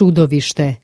čudovište.